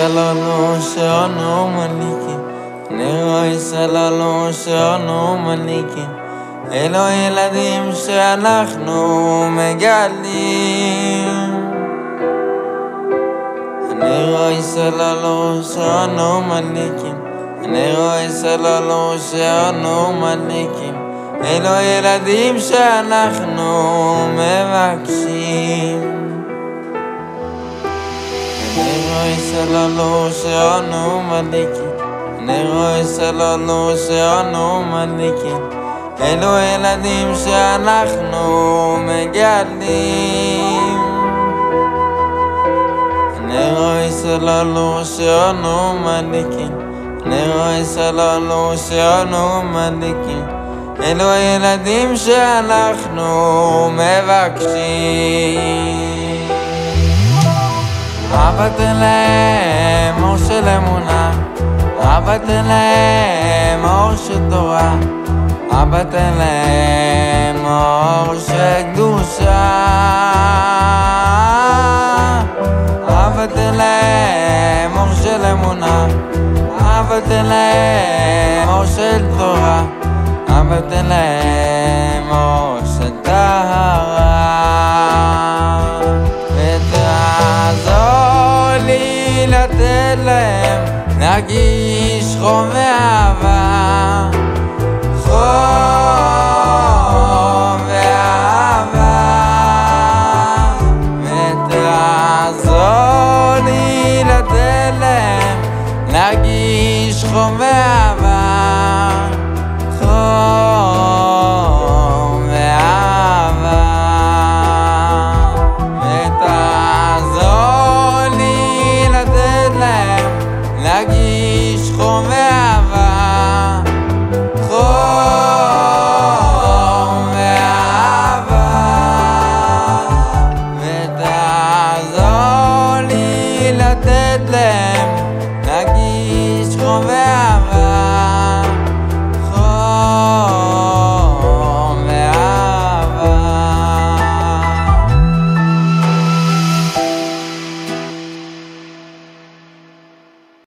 σαλαλό σε ανομαλίκη. Νέο ναι, ισαλαλό σε ανομαλίκη. Έλα έλα ναι, σε ανάχνο μεγάλη. Νέο σε ανομαλίκη. Νέο σε εγώ ήθελα να σε ανομαλίκη Εγώ ήθελα να σε ανομαλίκη Έλω έλα δίμψε ανάχνω με γυαλί Εγώ ήθελα να σε ανομαλίκη Εγώ ήθελα να ανομαλίκη Έλω έλα δίμψε ανάχνω με βαξίν אבא תן להם אור של אמונה, אבא תן להם אור של תורה, אבא תן להם אור של קדושה. אבא תן להם אור של אמונה, אבא תן להם אור של תורה, אבא תן להם לתת להם, נרגיש חום ואהבה. חום ואהבה, ותעזור לי לתת להם, נרגיש חום ואהבה. گیش خونه